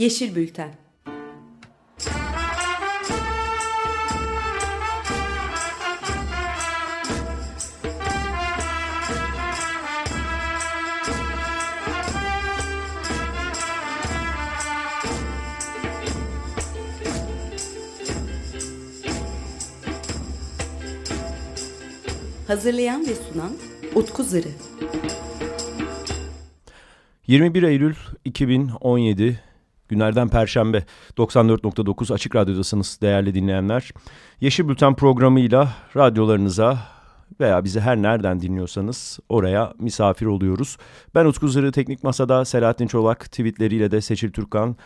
Yeşil Bülten. Hazırlayan ve sunan Utku Zırı. 21 Eylül 2017 günlerden Perşembe 94.9 Açık Radyo'dasınız değerli dinleyenler. Yeşil Bülten programıyla radyolarınıza veya bizi her nereden dinliyorsanız oraya misafir oluyoruz. Ben Utku Zırı Teknik Masa'da Selahattin Çolak tweetleriyle de Seçil Türkan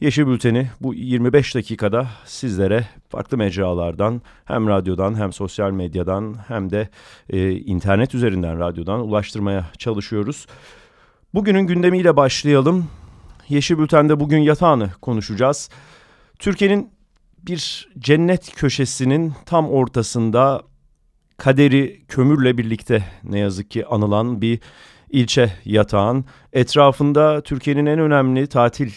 Yeşil Bülten'i bu 25 dakikada sizlere farklı mecralardan hem radyodan hem sosyal medyadan hem de e, internet üzerinden radyodan ulaştırmaya çalışıyoruz. Bugünün gündemiyle başlayalım. Yeşil Bülten'de bugün yatağını konuşacağız. Türkiye'nin bir cennet köşesinin tam ortasında kaderi kömürle birlikte ne yazık ki anılan bir ilçe yatağın. Etrafında Türkiye'nin en önemli tatil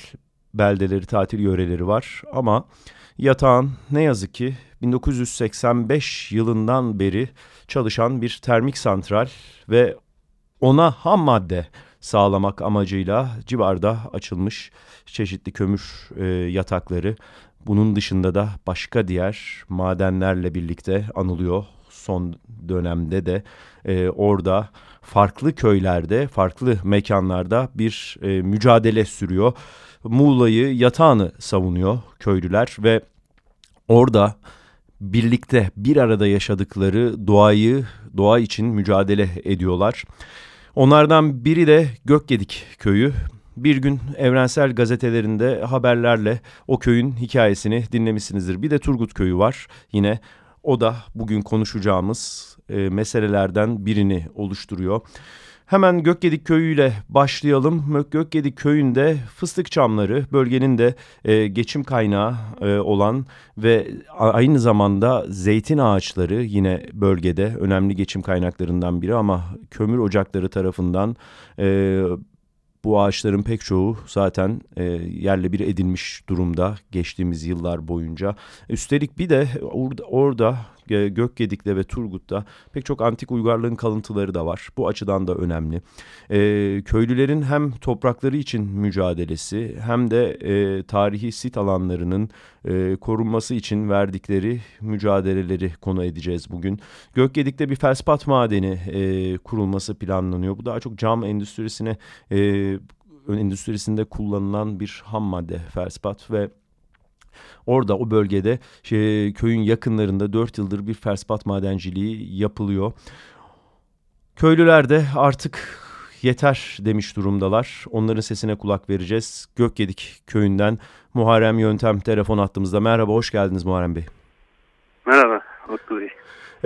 beldeleri, tatil yöreleri var ama yatağın ne yazık ki 1985 yılından beri çalışan bir termik santral ve ona ham madde sağlamak amacıyla civarda açılmış çeşitli kömür e, yatakları. Bunun dışında da başka diğer madenlerle birlikte anılıyor. Son dönemde de e, orada farklı köylerde, farklı mekanlarda bir e, mücadele sürüyor. Muğla'yı, yatağını savunuyor köylüler ve orada birlikte bir arada yaşadıkları doğayı, doğa için mücadele ediyorlar. Onlardan biri de Gökgedik köyü. Bir gün evrensel gazetelerinde haberlerle o köyün hikayesini dinlemişsinizdir. Bir de Turgut köyü var yine. O da bugün konuşacağımız e, meselelerden birini oluşturuyor. Hemen Gökgedik köyüyle başlayalım. Gökgedik köyünde fıstık çamları bölgenin de e, geçim kaynağı e, olan ve aynı zamanda zeytin ağaçları yine bölgede önemli geçim kaynaklarından biri ama kömür ocakları tarafından e, bu ağaçların pek çoğu zaten e, yerle bir edilmiş durumda geçtiğimiz yıllar boyunca. Üstelik bir de orada, orada Gökgedik'te ve Turgut'ta pek çok antik uygarlığın kalıntıları da var. Bu açıdan da önemli. E, köylülerin hem toprakları için mücadelesi hem de e, tarihi sit alanlarının e, korunması için verdikleri mücadeleleri konu edeceğiz bugün. Gökgedik'te bir felspat madeni e, kurulması planlanıyor. Bu daha çok cam endüstrisine e, endüstrisinde kullanılan bir ham madde felspat ve Orada o bölgede şey, köyün yakınlarında 4 yıldır bir ferspat madenciliği yapılıyor. Köylüler de artık yeter demiş durumdalar. Onların sesine kulak vereceğiz. Gökgedik köyünden Muharrem Yöntem telefon attığımızda. Merhaba, hoş geldiniz Muharrem Bey. Merhaba, Utku Bey.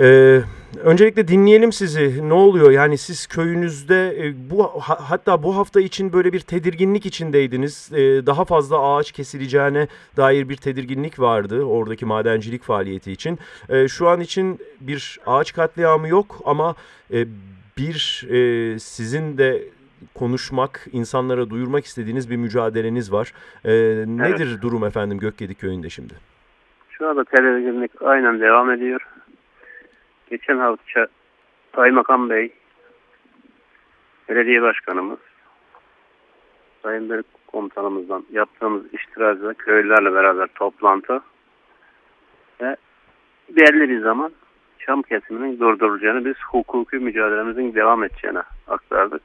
Ee, öncelikle dinleyelim sizi. Ne oluyor? Yani siz köyünüzde e, bu ha, hatta bu hafta için böyle bir tedirginlik içindeydiniz. Ee, daha fazla ağaç kesileceğine dair bir tedirginlik vardı oradaki madencilik faaliyeti için. Ee, şu an için bir ağaç katliamı yok ama e, bir e, sizin de konuşmak, insanlara duyurmak istediğiniz bir mücadeleniz var. Nedir evet. durum efendim Gökgedik köyünde şimdi? Şu anda tedirginlik aynen devam ediyor geçen hafta Kaymakam Bey, belediye başkanımız, Sayın Bey komutanımızdan yaptığımız iştirazda köylülerle beraber toplantı ve belli bir zaman çam kesiminin durdurulacağını biz hukuki mücadelemizin devam edeceğine aktardık.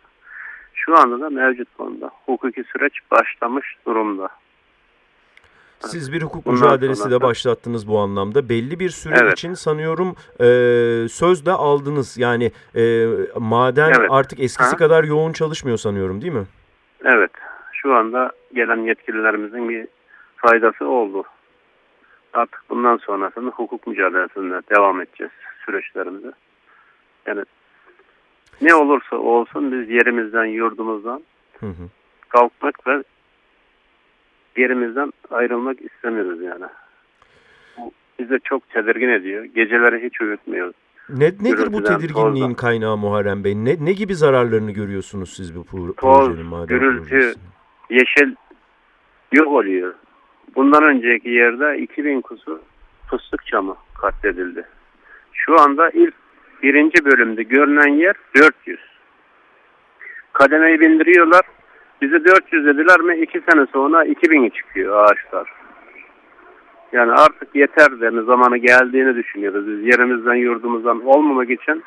Şu anda da mevcut konuda hukuki süreç başlamış durumda. Siz bir hukuk Bundan mücadelesi de başlattınız bu anlamda. Belli bir süre evet. için sanıyorum e, söz de aldınız. Yani e, maden evet. artık eskisi ha? kadar yoğun çalışmıyor sanıyorum değil mi? Evet. Şu anda gelen yetkililerimizin bir faydası oldu. Artık bundan sonrasında hukuk mücadelesinde devam edeceğiz süreçlerimizi. Yani ne olursa olsun biz yerimizden, yurdumuzdan hı hı. kalkmak ve yerimizden ayrılmak istemiyoruz yani. Bu bizi çok tedirgin ediyor. Geceleri hiç uyutmuyoruz. Ne, nedir bu tedirginliğin tozdan. kaynağı Muharrem Bey? Ne, ne gibi zararlarını görüyorsunuz siz bu projenin? Toz, gürültü, yeşil yok oluyor. Bundan önceki yerde 2000 kusur fıstık çamı katledildi. Şu anda ilk birinci bölümde görünen yer 400. Kademeyi bindiriyorlar. Bizi 400 dediler mi 2 sene sonra 2000'i çıkıyor ağaçlar. Yani artık yeter deme zamanı geldiğini düşünüyoruz. Biz yerimizden yurdumuzdan olmamak için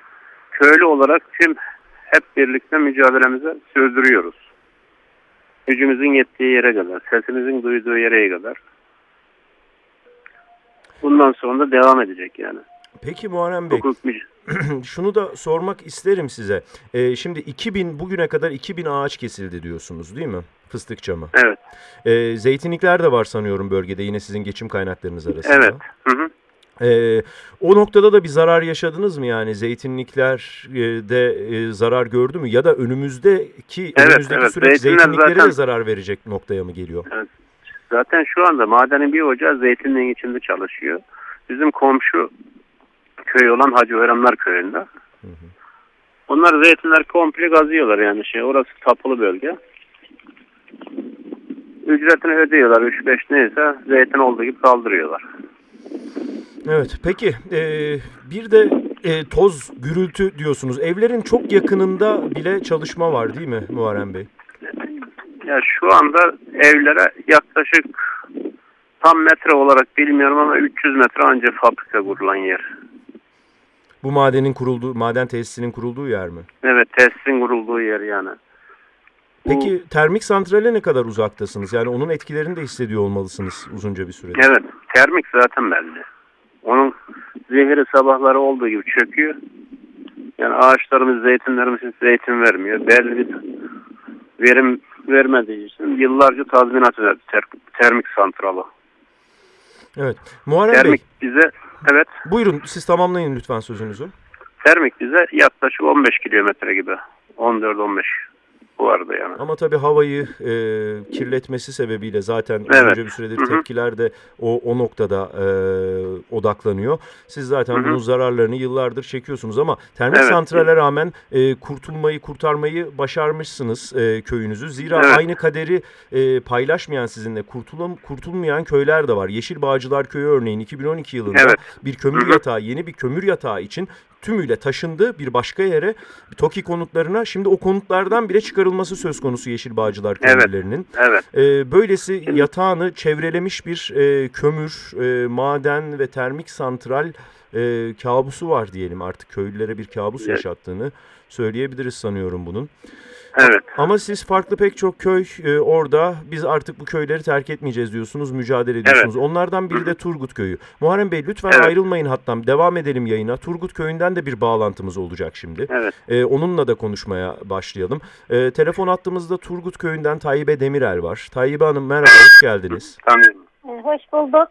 köylü olarak tüm hep birlikte mücadelemizi sürdürüyoruz. Gücümüzün yettiği yere kadar, sesimizin duyduğu yere kadar. Bundan sonra da devam edecek yani. Peki Muharrem Bey, Hukuk şunu da sormak isterim size. Ee, şimdi 2000 bugüne kadar 2000 ağaç kesildi diyorsunuz değil mi? Fıstık çamı. Evet, Ee, zeytinlikler de var sanıyorum bölgede yine sizin geçim kaynaklarınız arasında. evet. Hı hı. Ee, o noktada da bir zarar yaşadınız mı yani zeytinlikler e, e, zarar gördü mü ya da önümüzdeki Evet, önümüzdeki evet. süreç Zeytinler zeytinliklere zaten- de zarar verecek noktaya mı geliyor? Zaten şu anda madenin bir ocağı zeytinliğin içinde çalışıyor. Bizim komşu köy olan Hacı Öğrenler köyünde. Onlar zeytinler komple gazıyorlar yani şey orası tapılı bölge. Ücretini ödüyorlar 3-5 neyse zeytin olduğu gibi kaldırıyorlar. Evet peki e, bir de e, toz gürültü diyorsunuz. Evlerin çok yakınında bile çalışma var değil mi Muharrem Bey? Ya şu anda evlere yaklaşık tam metre olarak bilmiyorum ama 300 metre ancak fabrika kurulan yer. Bu madenin kurulduğu, maden tesisinin kurulduğu yer mi? Evet tesisin kurulduğu yer yani. Bu- Peki termik santrale ne kadar uzaktasınız? Yani onun etkilerini de hissediyor olmalısınız uzunca bir sürede. Evet, termik zaten belli. Onun zehri sabahları olduğu gibi çöküyor. Yani ağaçlarımız, zeytinlerimiz hiç zeytin vermiyor. Belli bir verim vermediği için yıllarca tazminat ödedi ter- termik santralı. Evet. Muharrem Bey, Termik bize, evet, buyurun siz tamamlayın lütfen sözünüzü. termik bize yaklaşık 15 kilometre gibi. 14-15 bu arada yani. Ama tabii havayı e, kirletmesi sebebiyle zaten Evet. uzunca bir süredir Hı hı. tepkiler de o, o noktada e, odaklanıyor. Siz zaten Hı hı. bunun zararlarını yıllardır çekiyorsunuz ama termik Evet. santrale rağmen e, kurtulmayı, kurtarmayı başarmışsınız e, köyünüzü. Zira Evet. aynı kaderi e, paylaşmayan sizinle kurtulam, kurtulmayan köyler de var. Yeşil Bağcılar Köyü örneğin 2012 yılında Evet. bir kömür Hı hı. yatağı, yeni bir kömür yatağı için tümüyle taşındı bir başka yere TOKİ konutlarına. Şimdi o konutlardan bile çıkarılması söz konusu Yeşil Bağcılar Evet. kömürlerinin. Evet, Ee, böylesi yatağını çevrelemiş bir e, kömür, e, maden ve termik santral e, kabusu var diyelim artık köylülere bir kabus Evet. yaşattığını söyleyebiliriz sanıyorum bunun. evet. Ama siz farklı pek çok köy e, orada biz artık bu köyleri terk etmeyeceğiz diyorsunuz, mücadele ediyorsunuz. Onlardan biri de Turgut Köyü. Muharrem Bey lütfen Evet. ayrılmayın hattan devam edelim yayına. Turgut Köyü'nden de bir bağlantımız olacak şimdi. Evet. E, onunla da konuşmaya başlayalım. E, telefon hattımızda Turgut Köyü'nden Tayyibe Demirel var. Tayyibe Hanım merhaba, hoş geldiniz. Ee, Hoş bulduk.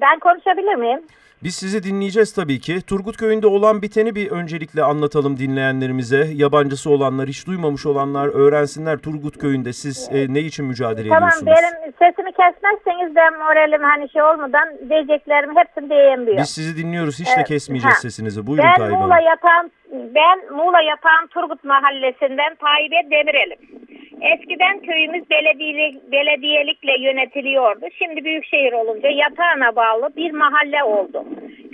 Ben konuşabilir miyim? Biz sizi dinleyeceğiz tabii ki. Turgut Köyü'nde olan biteni bir öncelikle anlatalım dinleyenlerimize. Yabancısı olanlar, hiç duymamış olanlar öğrensinler Turgut Köyü'nde siz e, ne için mücadele Tamam ediyorsunuz? benim sesimi kesmezseniz ben moralim hani şey olmadan diyeceklerimi hepsini diyemiyorum. Biz sizi dinliyoruz. Hiç de kesmeyeceğiz ha. sesinizi. Buyurun ben Tayyip Muğla yatağın ben Muğla yatağın Turgut Mahallesi'nden Tayyip'e Demirel'im. Eskiden köyümüz belediyelik, belediyelikle yönetiliyordu. Şimdi büyükşehir olunca yatağına bağlı bir mahalle oldu.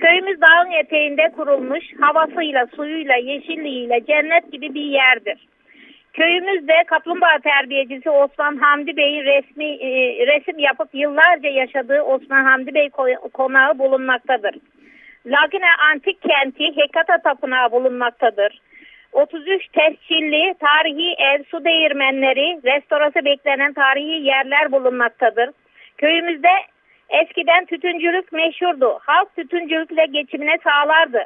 Köyümüz dağın eteğinde kurulmuş, havasıyla, suyuyla, yeşilliğiyle cennet gibi bir yerdir. Köyümüzde kaplumbağa terbiyecisi Osman Hamdi Bey'in resmi e, resim yapıp yıllarca yaşadığı Osman Hamdi Bey ko- konağı bulunmaktadır. Lagina Antik Kenti Hekata Tapınağı bulunmaktadır. 33 tescilli tarihi ev, su değirmenleri, restorası beklenen tarihi yerler bulunmaktadır. Köyümüzde eskiden tütüncülük meşhurdu. Halk tütüncülükle geçimine sağlardı.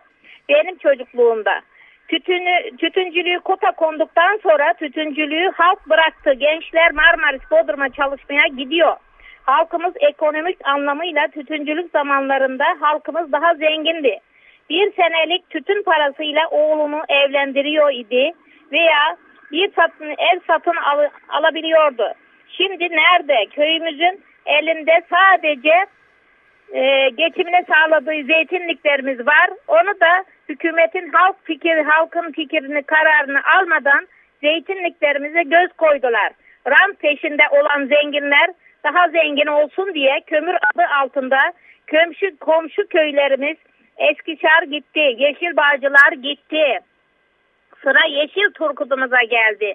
Benim çocukluğumda. Tütünü, tütüncülüğü kota konduktan sonra tütüncülüğü halk bıraktı. Gençler Marmaris Bodrum'a çalışmaya gidiyor. Halkımız ekonomik anlamıyla tütüncülük zamanlarında halkımız daha zengindi. Bir senelik tütün parasıyla oğlunu evlendiriyor idi veya bir satın, ev satın al, alabiliyordu. Şimdi nerede? Köyümüzün elinde sadece e, geçimine sağladığı zeytinliklerimiz var. Onu da hükümetin halk fikir, halkın fikrini, kararını almadan zeytinliklerimize göz koydular. Rant peşinde olan zenginler daha zengin olsun diye kömür adı altında komşu, komşu köylerimiz Eskişehir gitti, Yeşil Bağcılar gitti. Sıra Yeşil Turkut'umuza geldi.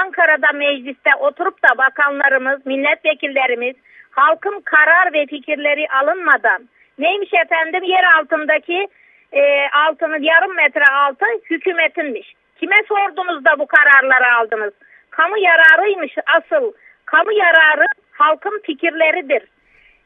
Ankara'da mecliste oturup da bakanlarımız, milletvekillerimiz halkın karar ve fikirleri alınmadan neymiş efendim yer altındaki e, altını yarım metre altı hükümetinmiş. Kime sordunuz da bu kararları aldınız? Kamu yararıymış asıl. Kamu yararı halkın fikirleridir.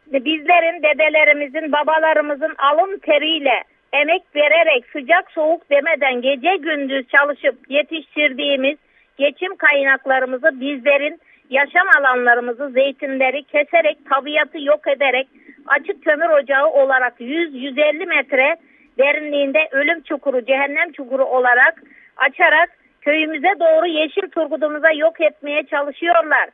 Bizlerin, dedelerimizin, babalarımızın alın teriyle emek vererek sıcak soğuk demeden gece gündüz çalışıp yetiştirdiğimiz geçim kaynaklarımızı bizlerin yaşam alanlarımızı zeytinleri keserek tabiatı yok ederek açık kömür ocağı olarak 100-150 metre derinliğinde ölüm çukuru, cehennem çukuru olarak açarak köyümüze doğru yeşil turgudumuza yok etmeye çalışıyorlar.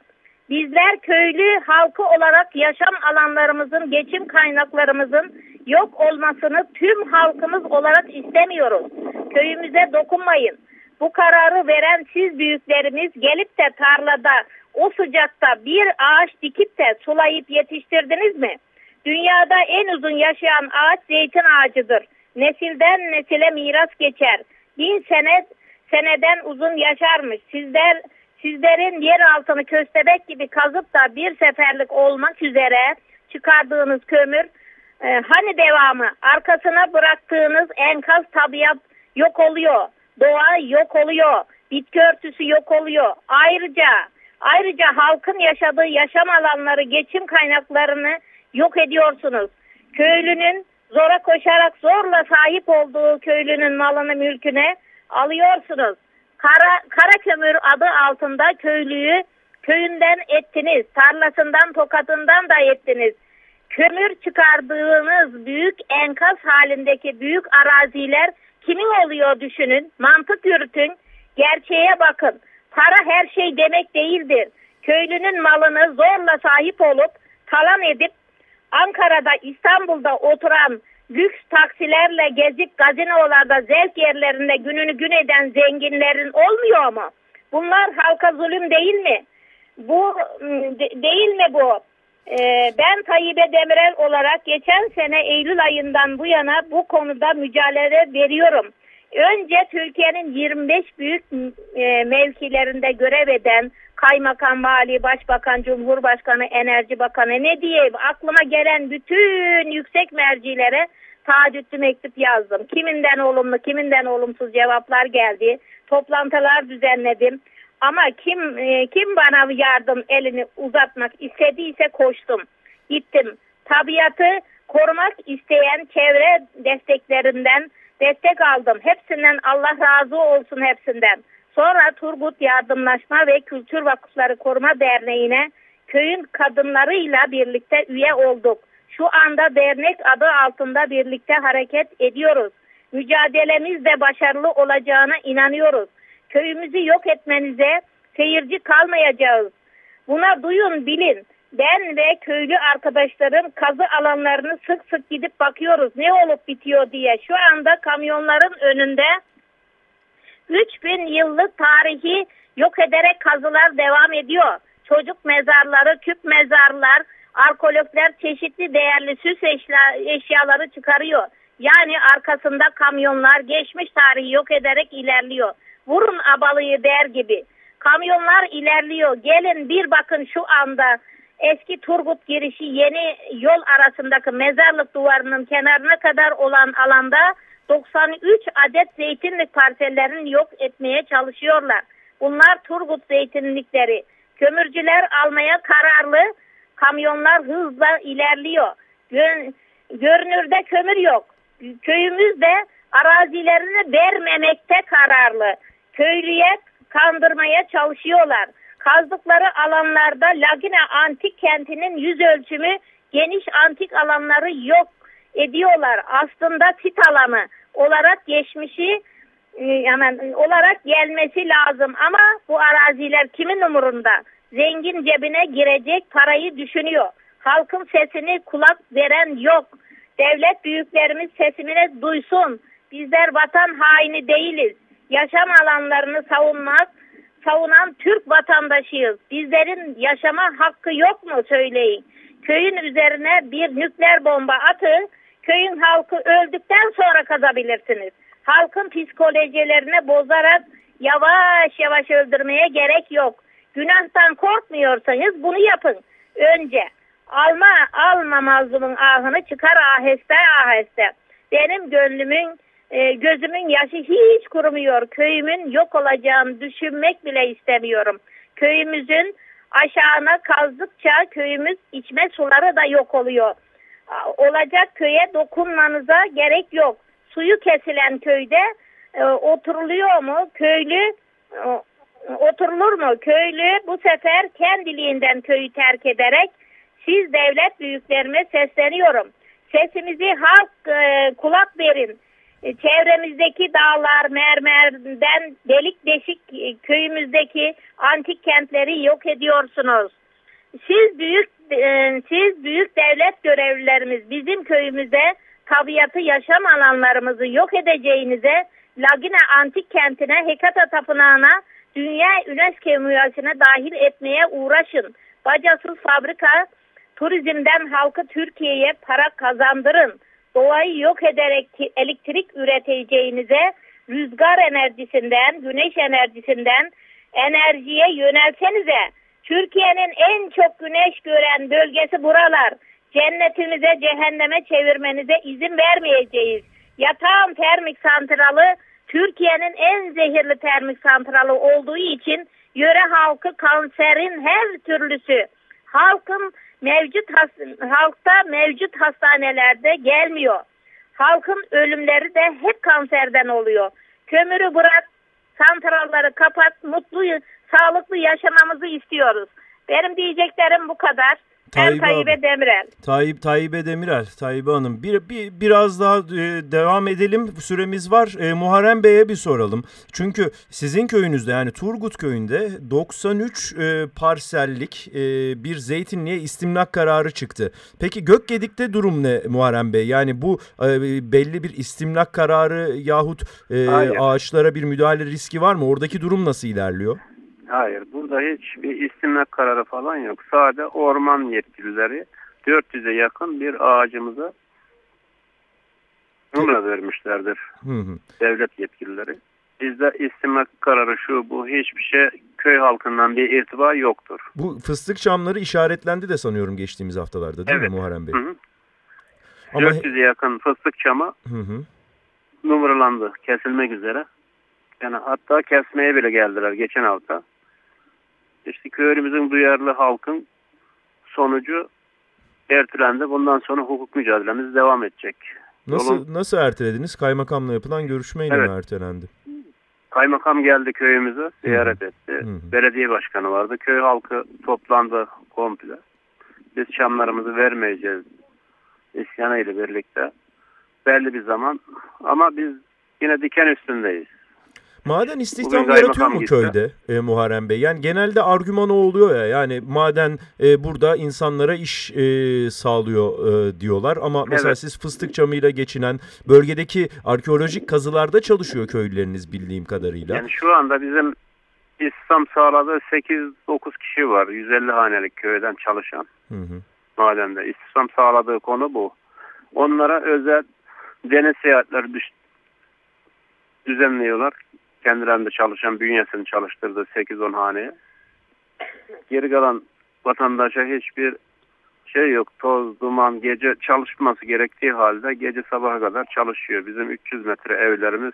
Bizler köylü halkı olarak yaşam alanlarımızın, geçim kaynaklarımızın yok olmasını tüm halkımız olarak istemiyoruz. Köyümüze dokunmayın. Bu kararı veren siz büyüklerimiz gelip de tarlada o sıcakta bir ağaç dikip de sulayıp yetiştirdiniz mi? Dünyada en uzun yaşayan ağaç zeytin ağacıdır. Nesilden nesile miras geçer. Bin sene seneden uzun yaşarmış. Sizler sizlerin yer altını köstebek gibi kazıp da bir seferlik olmak üzere çıkardığınız kömür e, hani devamı arkasına bıraktığınız enkaz tabiat yok oluyor. Doğa yok oluyor. Bitki örtüsü yok oluyor. Ayrıca ayrıca halkın yaşadığı yaşam alanları, geçim kaynaklarını yok ediyorsunuz. Köylünün zora koşarak zorla sahip olduğu köylünün malını mülküne alıyorsunuz. Kara, kara kömür adı altında köylüyü köyünden ettiniz. Tarlasından tokatından da ettiniz. Kömür çıkardığınız büyük enkaz halindeki büyük araziler kimin oluyor düşünün. Mantık yürütün. Gerçeğe bakın. Para her şey demek değildir. Köylünün malını zorla sahip olup talan edip Ankara'da İstanbul'da oturan lüks taksilerle gezip gazinolarda zevk yerlerinde gününü gün eden zenginlerin olmuyor mu? Bunlar halka zulüm değil mi? Bu de, değil mi bu? Ee, ben Tayyip'e Demirel olarak geçen sene Eylül ayından bu yana bu konuda mücadele veriyorum. Önce Türkiye'nin 25 büyük e, mevkilerinde görev eden kaymakam, vali, başbakan, cumhurbaşkanı, enerji bakanı ne diyeyim aklıma gelen bütün yüksek mercilere taahhütlü mektup yazdım. Kiminden olumlu, kiminden olumsuz cevaplar geldi. Toplantılar düzenledim. Ama kim e, kim bana yardım elini uzatmak istediyse koştum. Gittim. Tabiatı korumak isteyen çevre desteklerinden destek aldım. Hepsinden Allah razı olsun hepsinden. Sonra Turgut Yardımlaşma ve Kültür Vakıfları Koruma Derneği'ne köyün kadınlarıyla birlikte üye olduk. Şu anda dernek adı altında birlikte hareket ediyoruz. Mücadelemiz de başarılı olacağına inanıyoruz. Köyümüzü yok etmenize seyirci kalmayacağız. Buna duyun bilin. Ben ve köylü arkadaşlarım kazı alanlarını sık sık gidip bakıyoruz ne olup bitiyor diye. Şu anda kamyonların önünde 3000 yıllık tarihi yok ederek kazılar devam ediyor. Çocuk mezarları, küp mezarlar, arkeologlar çeşitli değerli süs eşya, eşyaları çıkarıyor. Yani arkasında kamyonlar geçmiş tarihi yok ederek ilerliyor. Vurun abalıyı der gibi. Kamyonlar ilerliyor. Gelin bir bakın şu anda eski Turgut girişi yeni yol arasındaki mezarlık duvarının kenarına kadar olan alanda 93 adet zeytinlik parsellerini yok etmeye çalışıyorlar. Bunlar Turgut zeytinlikleri. Kömürcüler almaya kararlı. Kamyonlar hızla ilerliyor. Gör, görünürde kömür yok. Köyümüz de arazilerini vermemekte kararlı. Köylüye kandırmaya çalışıyorlar. Kazdıkları alanlarda Lagina Antik Kenti'nin yüz ölçümü geniş antik alanları yok ediyorlar. Aslında sit alanı olarak geçmişi yani olarak gelmesi lazım ama bu araziler kimin umurunda? Zengin cebine girecek parayı düşünüyor. Halkın sesini kulak veren yok. Devlet büyüklerimiz sesini duysun. Bizler vatan haini değiliz. Yaşam alanlarını savunmak savunan Türk vatandaşıyız. Bizlerin yaşama hakkı yok mu söyleyin. Köyün üzerine bir nükleer bomba atın, köyün halkı öldükten sonra kazabilirsiniz. Halkın psikolojilerini bozarak yavaş yavaş öldürmeye gerek yok. Günahtan korkmuyorsanız bunu yapın. Önce alma alma mazlumun ahını çıkar aheste aheste. Benim gönlümün e, gözümün yaşı hiç kurumuyor. Köyümün yok olacağını düşünmek bile istemiyorum. Köyümüzün aşağına kazdıkça köyümüz içme suları da yok oluyor. Olacak köye dokunmanıza gerek yok. Suyu kesilen köyde e, oturuluyor mu? Köylü e, oturulur mu? Köylü bu sefer kendiliğinden köyü terk ederek siz devlet büyüklerime sesleniyorum. Sesimizi halk e, kulak verin. E, çevremizdeki dağlar, mermerden delik deşik e, köyümüzdeki antik kentleri yok ediyorsunuz. Siz büyük e, siz büyük devlet görevlilerimiz bizim köyümüzde tabiatı yaşam alanlarımızı yok edeceğinize Lagina antik kentine Hekata tapınağına dünya UNESCO müyesine dahil etmeye uğraşın. Bacasız fabrika turizmden halkı Türkiye'ye para kazandırın doğayı yok ederek elektrik üreteceğinize rüzgar enerjisinden, güneş enerjisinden enerjiye yönelsenize. Türkiye'nin en çok güneş gören bölgesi buralar. Cennetimize, cehenneme çevirmenize izin vermeyeceğiz. Yatağın termik santralı Türkiye'nin en zehirli termik santralı olduğu için yöre halkı kanserin her türlüsü. Halkın mevcut halkta mevcut hastanelerde gelmiyor. Halkın ölümleri de hep kanserden oluyor. Kömürü bırak, santralları kapat, mutlu, sağlıklı yaşamamızı istiyoruz. Benim diyeceklerim bu kadar. Tayyip ben Tayyip'e Demirel. Tayyip Tayyip'e Demirel, Tayyip Hanım. Bir, bir biraz daha e, devam edelim. Süremiz var. E, Muharrem Bey'e bir soralım. Çünkü sizin köyünüzde yani Turgut köyünde 93 e, parsellik e, bir zeytinliğe istimlak kararı çıktı. Peki Gökgedik'te durum ne Muharrem Bey? Yani bu e, belli bir istimlak kararı yahut e, ağaçlara bir müdahale riski var mı? Oradaki durum nasıl ilerliyor? Hayır, burada hiçbir istimlak kararı falan yok. Sadece orman yetkilileri 400'e yakın bir ağacımıza numara vermişlerdir. Hı hı. Devlet yetkilileri. Bizde istimlak kararı şu bu hiçbir şey köy halkından bir irtiba yoktur. Bu fıstık çamları işaretlendi de sanıyorum geçtiğimiz haftalarda değil evet. mi Muharrem Bey? Hı hı. Ama... 400'e yakın fıstık çamı hı hı. numaralandı kesilmek üzere. Yani hatta kesmeye bile geldiler geçen hafta. Köyümüzün duyarlı halkın sonucu ertelendi. Bundan sonra hukuk mücadelemiz devam edecek. Nasıl Yolun... nasıl ertelediniz? Kaymakamla yapılan görüşmeyle evet. mi ertelendi? Kaymakam geldi köyümüze ziyaret Hı -hı. etti. Hı. Belediye başkanı vardı. Köy halkı toplandı komple. Biz çamlarımızı vermeyeceğiz isyanıyla birlikte. Belli bir zaman ama biz yine diken üstündeyiz. Maden istihdam yaratıyor mu köyde e, Muharrem Bey? Yani genelde argümanı oluyor ya yani maden e, burada insanlara iş e, sağlıyor e, diyorlar ama mesela evet. siz fıstık çamıyla geçinen bölgedeki arkeolojik kazılarda çalışıyor köylüleriniz bildiğim kadarıyla. Yani şu anda bizim İslam sağladığı 8-9 kişi var 150 hanelik köyden çalışan hı hı. madende. İslam sağladığı konu bu. Onlara özel deniz seyahatleri düş düzenliyorlar kendilerinde çalışan bünyesini çalıştırdı 8-10 haneye. Geri kalan vatandaşa hiçbir şey yok. Toz, duman, gece çalışması gerektiği halde gece sabaha kadar çalışıyor. Bizim 300 metre evlerimiz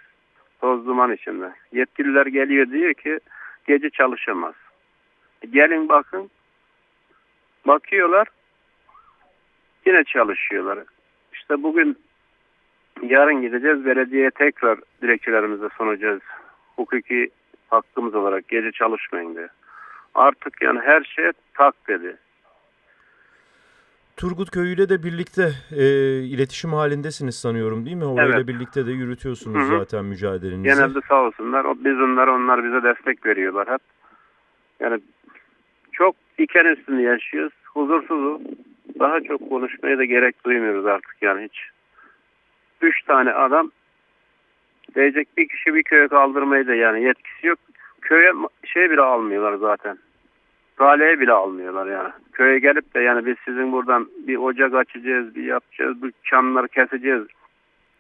toz duman içinde. Yetkililer geliyor diyor ki gece çalışamaz. Gelin bakın. Bakıyorlar. Yine çalışıyorlar. İşte bugün yarın gideceğiz. Belediyeye tekrar dilekçelerimizi sunacağız hukuki hakkımız olarak gece çalışmayın diye. Artık yani her şeye tak dedi. Turgut Köyü ile de birlikte e, iletişim halindesiniz sanıyorum değil mi? Orayla evet. birlikte de yürütüyorsunuz Hı -hı. zaten mücadelenizi. Genelde sağ olsunlar. Biz onlara onlar bize destek veriyorlar hep. Yani çok diken üstünde yaşıyoruz. Huzursuzuz. Daha çok konuşmaya da gerek duymuyoruz artık yani hiç. Üç tane adam Diyecek bir kişi bir köye kaldırmayı da yani yetkisi yok. köye şey bile almıyorlar zaten. Galeye bile almıyorlar yani. Köye gelip de yani biz sizin buradan bir ocak açacağız, bir yapacağız, bir çamları keseceğiz.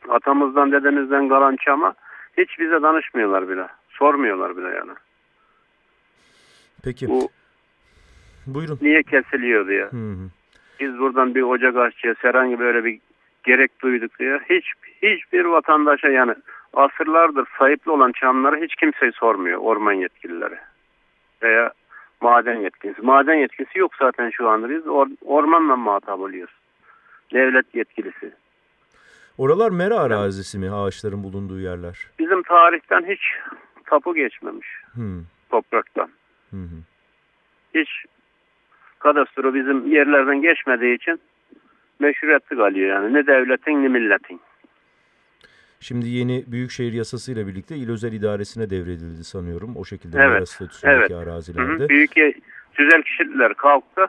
Atamızdan dedemizden kalan çama hiç bize danışmıyorlar bile. Sormuyorlar bile yani. Peki. Bu Buyurun. niye kesiliyor diye. Hı hı. Biz buradan bir ocak açacağız herhangi böyle bir gerek duyduk diye. Hiç hiçbir vatandaşa yani asırlardır sayıplı olan çamları hiç kimse sormuyor orman yetkilileri. Veya maden yetkisi. Maden yetkisi yok zaten şu anda biz or, ormanla muhatap oluyoruz. Devlet yetkilisi. Oralar mera arazisi mi ağaçların bulunduğu yerler? Bizim tarihten hiç tapu geçmemiş Hı topraktan. hı. hı. Hiç kadastro bizim yerlerden geçmediği için meşruiyetli kalıyor yani. Ne devletin ne milletin. Şimdi yeni Büyükşehir Yasası'yla birlikte il özel idaresine devredildi sanıyorum. O şekilde Evet, statüsündeki evet. Hı arazilerde. hı. Büyük ye- tüzel kişiler kalktı.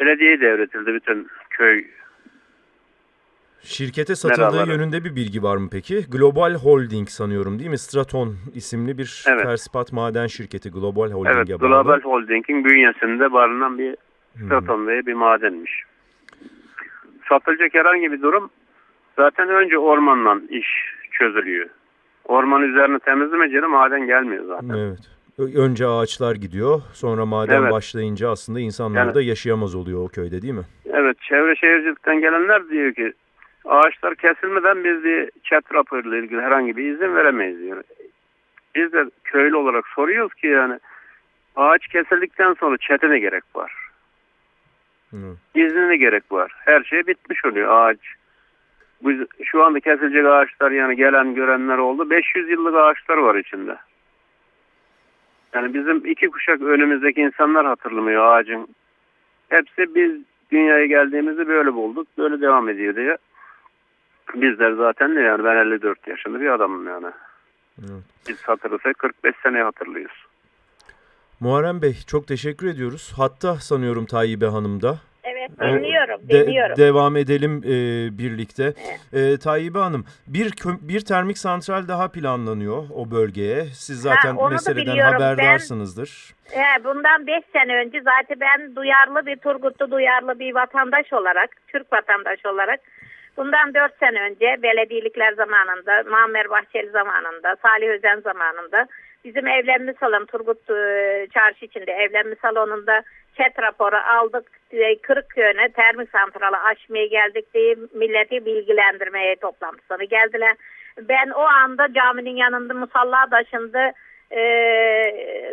Belediyeye devretildi bütün köy. Şirkete satıldığı Meraları. yönünde bir bilgi var mı peki? Global Holding sanıyorum değil mi? Straton isimli bir Evet. ferspat maden şirketi Global Holding'e Evet, bağlı. Global Holding'in bünyesinde barınan bir Hı. Straton diye bir madenmiş. Satılacak herhangi bir durum zaten önce ormanla iş çözülüyor. Orman üzerine temizlemeyince de maden gelmiyor zaten. Evet. Önce ağaçlar gidiyor. Sonra maden Evet. başlayınca aslında insanlar Yani- da yaşayamaz oluyor o köyde değil mi? Evet, çevre şehircilikten gelenler diyor ki ağaçlar kesilmeden biz diye chat raporuyla ilgili herhangi bir izin veremeyiz diyor. Biz de köylü olarak soruyoruz ki yani ağaç kesildikten sonra çete ne gerek var? Hı. İznine gerek var. Her şey bitmiş oluyor ağaç. Biz, şu anda kesilecek ağaçlar yani gelen görenler oldu. 500 yıllık ağaçlar var içinde. Yani bizim iki kuşak önümüzdeki insanlar hatırlamıyor ağacın. Hepsi biz dünyaya geldiğimizde böyle bulduk. Böyle devam ediyor diye. Bizler zaten de yani ben 54 yaşında bir adamım yani. Evet. Biz hatırlasak 45 sene hatırlıyoruz. Muharrem Bey çok teşekkür ediyoruz. Hatta sanıyorum Tayyip Hanım da. Evet O- dinliyorum de- dinliyorum. devam edelim e, birlikte. E, Tayyip Hanım bir bir termik santral daha planlanıyor o bölgeye. Siz zaten da meseleden haberdarsınızdır. He, bundan 5 sene önce zaten ben duyarlı bir Turgutlu duyarlı bir vatandaş olarak, Türk vatandaş olarak bundan 4 sene önce belediyelikler zamanında, Muammer Bahçeli zamanında, Salih Özen zamanında bizim evlenme salonu Turgut e, Çarşı içinde evlenme salonunda chat raporu aldık. E, Kırıkköy'üne termik santralı açmaya geldik diye milleti bilgilendirmeye toplantısına geldiler. Ben o anda caminin yanında musalla taşında e,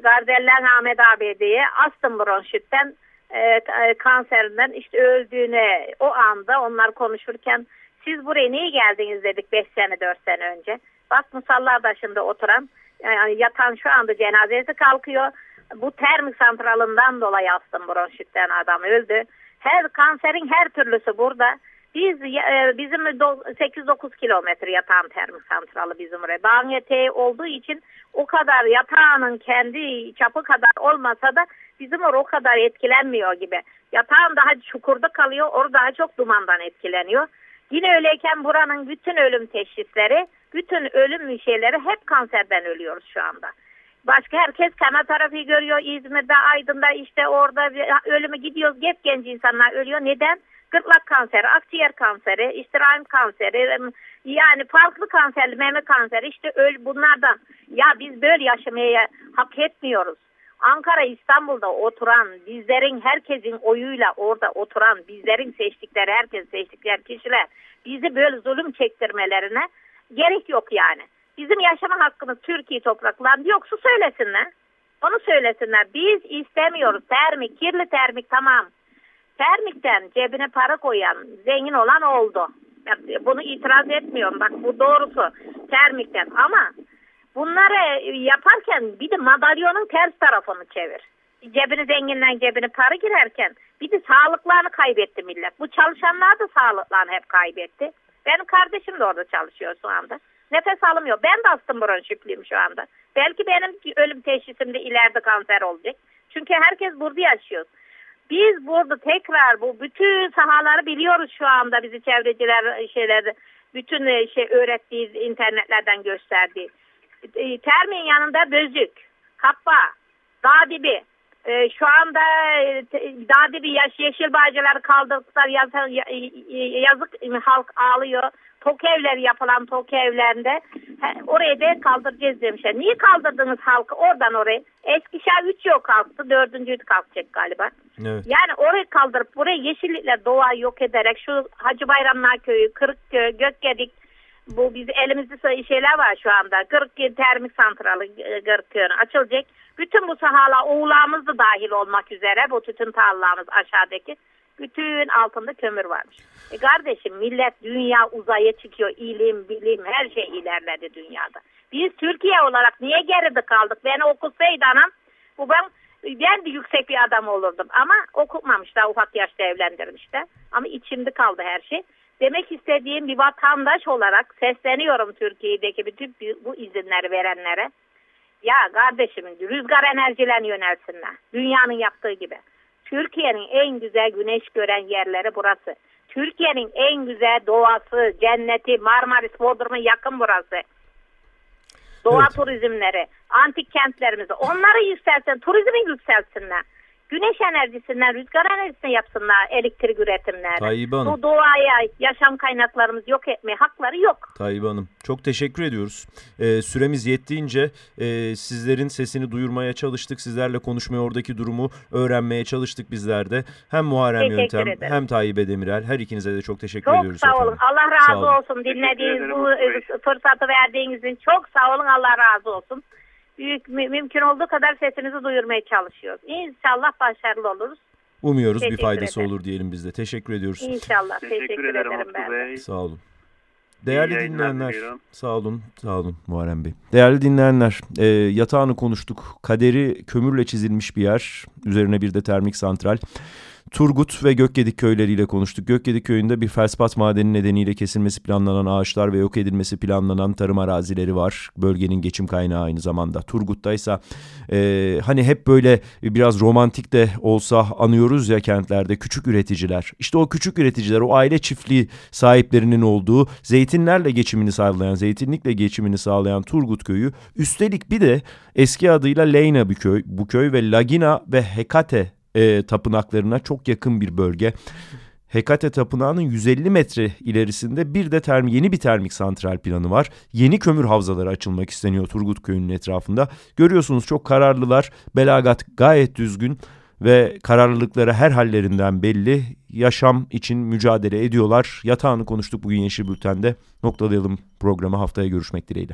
Gardeller Ahmet abi diye astım bronşitten e, e, kanserinden işte öldüğüne o anda onlar konuşurken siz buraya niye geldiniz dedik 5 sene 4 sene önce. Bak musalla taşında oturan yani yatan şu anda cenazesi kalkıyor. Bu termik santralından dolayı astım bronşitten adam öldü. Her kanserin her türlüsü burada. Biz e, bizim do- 8-9 kilometre yatağın termik santralı bizim oraya. Dağın eteği olduğu için o kadar yatağının kendi çapı kadar olmasa da bizim orada o kadar etkilenmiyor gibi. Yatağın daha çukurda kalıyor, orada daha çok dumandan etkileniyor. Yine öyleyken buranın bütün ölüm teşhisleri, bütün ölüm şeyleri hep kanserden ölüyoruz şu anda. Başka herkes kemoterapi görüyor. İzmir'de, Aydın'da işte orada ölümü gidiyoruz. Hep genç insanlar ölüyor. Neden? Gırtlak kanseri, akciğer kanseri, işte rahim kanseri, yani farklı kanserli, meme kanseri işte öl bunlardan. Ya biz böyle yaşamaya hak etmiyoruz. Ankara, İstanbul'da oturan, bizlerin herkesin oyuyla orada oturan, bizlerin seçtikleri, herkes seçtikleri kişiler bizi böyle zulüm çektirmelerine gerek yok yani. Bizim yaşama hakkımız Türkiye topraklarında yoksa söylesinler. Onu söylesinler. Biz istemiyoruz. Termik, kirli termik tamam. Termikten cebine para koyan, zengin olan oldu. Bunu itiraz etmiyorum. Bak bu doğrusu termikten. Ama bunları yaparken bir de madalyonun ters tarafını çevir. Cebini zenginlen cebine para girerken bir de sağlıklarını kaybetti millet. Bu çalışanlar da sağlıklarını hep kaybetti. Benim kardeşim de orada çalışıyor şu anda. Nefes alamıyor. Ben de astım bronşikliyim şu anda. Belki benim ölüm teşhisimde ileride kanser olacak. Çünkü herkes burada yaşıyor. Biz burada tekrar bu bütün sahaları biliyoruz şu anda bizi çevreciler şeyler bütün şey öğrettiği internetlerden gösterdiği. e, termin yanında Bözük, Kappa, Dağ dibi. E, şu anda e, dibi yaş, yeşil bağcıları kaldırdıklar. Yazık, yazık halk ağlıyor. Tok evler yapılan tok evlerinde he, orayı da kaldıracağız demişler. Niye kaldırdınız halkı oradan oraya? Eskişehir 3 yıl kalktı. Dördüncüyü de kalkacak galiba. Evet. Yani orayı kaldırıp buraya yeşillikle doğa yok ederek şu Hacı Bayramlar Köyü, Kırıkköy, Gökgedik bu biz elimizde şeyler var şu anda. Kırıkköy termik santralı e, Kırıkköy'ün açılacak. Bütün bu sahalar oğulağımız da dahil olmak üzere bu tütün tarlalarımız aşağıdaki bütün altında kömür varmış. E kardeşim millet dünya uzaya çıkıyor. ilim, bilim her şey ilerledi dünyada. Biz Türkiye olarak niye geride kaldık? Beni okusaydı anam bu ben ben de yüksek bir adam olurdum ama okutmamışlar ufak yaşta evlendirmişler. Ama içimde kaldı her şey. Demek istediğim bir vatandaş olarak sesleniyorum Türkiye'deki bütün bu izinleri verenlere. Ya kardeşim rüzgar enerjilerine yönelsinler. Dünyanın yaptığı gibi. Türkiye'nin en güzel güneş gören yerleri burası. Türkiye'nin en güzel doğası, cenneti, Marmaris, Bodrum'a yakın burası. Doğa Evet. turizmleri, antik kentlerimizi onları yükselsin, turizmi yükselsinler. Güneş enerjisinden, rüzgar enerjisinden yapsınlar elektrik üretimleri. Tayyip Hanım. Bu doğaya, yaşam kaynaklarımızı yok etmeye hakları yok. Tayyip Hanım çok teşekkür ediyoruz. Ee, süremiz yettiğince e, sizlerin sesini duyurmaya çalıştık. Sizlerle konuşmaya oradaki durumu öğrenmeye çalıştık bizler de. Hem Muharrem Teşekkür Yöntem ederim. hem Tayyip Demirel her ikinize de çok teşekkür Çok ediyoruz sağ olun. efendim. Allah Sağ razı olsun. Dinlediğiniz bu e, fırsatı verdiğiniz için çok sağ olun. Allah razı olsun. Büyük mü- mümkün olduğu kadar sesinizi duyurmaya çalışıyoruz. İnşallah başarılı oluruz. Umuyoruz bir Teşekkür faydası ederim. olur diyelim biz de. Teşekkür ediyoruz. İnşallah. Teşekkür, Teşekkür, ederim ederim ben. Bey. Sağ olun. Değerli dinleyenler, diliyorum. sağ olun, sağ olun Muharrem Bey. Değerli dinleyenler, e, yatağını konuştuk. Kaderi kömürle çizilmiş bir yer. Üzerine bir de termik santral. Turgut ve Gökgedik köyleriyle konuştuk. Gökgedik köyünde bir felspat madeni nedeniyle kesilmesi planlanan ağaçlar ve yok edilmesi planlanan tarım arazileri var. Bölgenin geçim kaynağı aynı zamanda. Turgut'ta ise e, hani hep böyle biraz romantik de olsa anıyoruz ya kentlerde küçük üreticiler. İşte o küçük üreticiler, o aile çiftliği sahiplerinin olduğu zeytinlerle geçimini sağlayan, zeytinlikle geçimini sağlayan Turgut köyü. Üstelik bir de eski adıyla Leyna bir köy, bu köy ve Lagina ve Hekate e, tapınaklarına çok yakın bir bölge. Hekate Tapınağı'nın 150 metre ilerisinde bir de term, yeni bir termik santral planı var. Yeni kömür havzaları açılmak isteniyor Turgut Köyü'nün etrafında. Görüyorsunuz çok kararlılar. Belagat gayet düzgün ve kararlılıkları her hallerinden belli. Yaşam için mücadele ediyorlar. Yatağını konuştuk bugün Yeşil Bülten'de. Noktalayalım programı haftaya görüşmek dileğiyle.